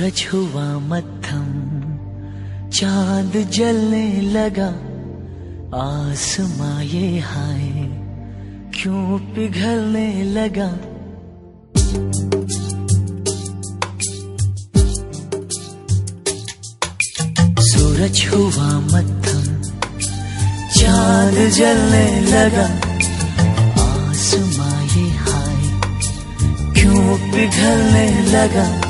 सूरज हुआ मध्यम, चाँद जलने लगा, आसमां ये हाय, क्यों पिघलने लगा? सूरज हुआ मध्यम, चाँद जलने लगा, आसमां ये हाय, क्यों पिघलने लगा?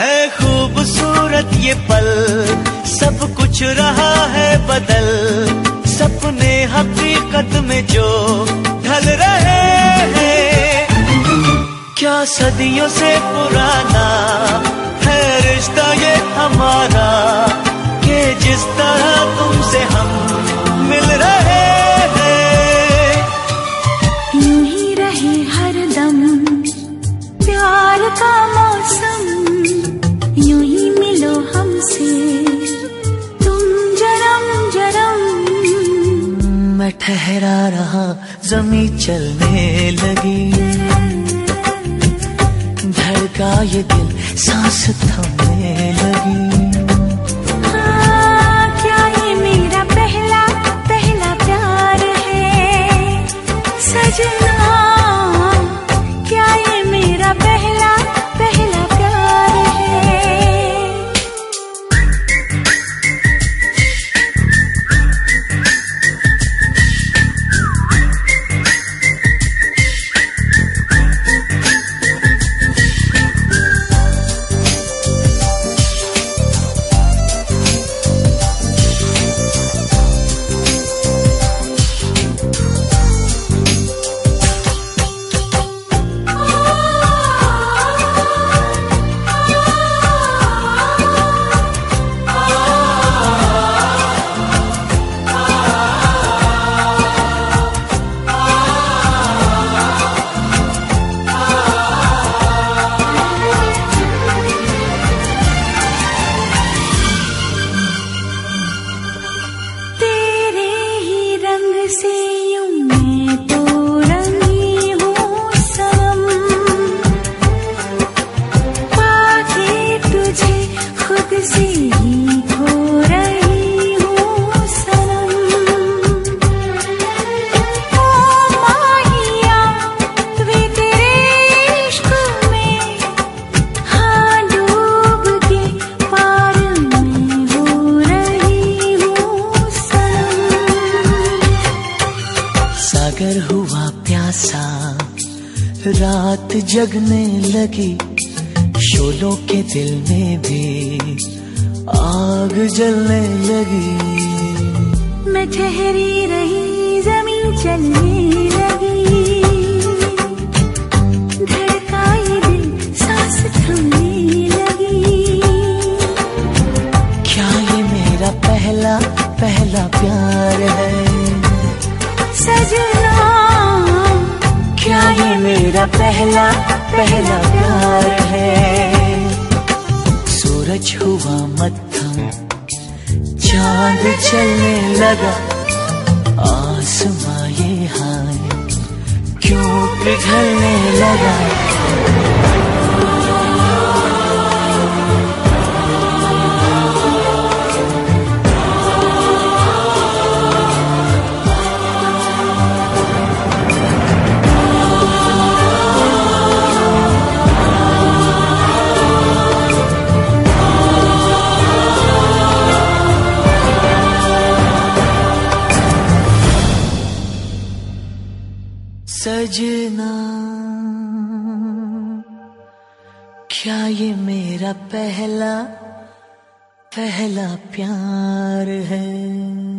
है खूबसूरत ये पल, सब कुछ रहा है बदल। सपने हकीकत में जो ढल रहे हैं। क्या सदियों से पुराना है रिश्ता ये हमारा के जिस तरह तुमसे हम ठहरा रहा जमी चलने लगी। धड़का ये दिल सांस थमने सागर हुआ प्यासा। रात जगने लगी शोलों के दिल में भी आग जलने लगी। मैं ठहरी रही ज़मीन चलने लगी। धड़काई दिल सांस थमने लगी। क्या ये मेरा पहला पहला प्यार है? सजना। क्या ये मेरा पहला पहला प्यार है? सूरज हुआ मत्थम चाँद चलने लगा। आसमां हाय, क्यों पिघलने लगा? सजना। क्या ये मेरा पहला पहला प्यार है?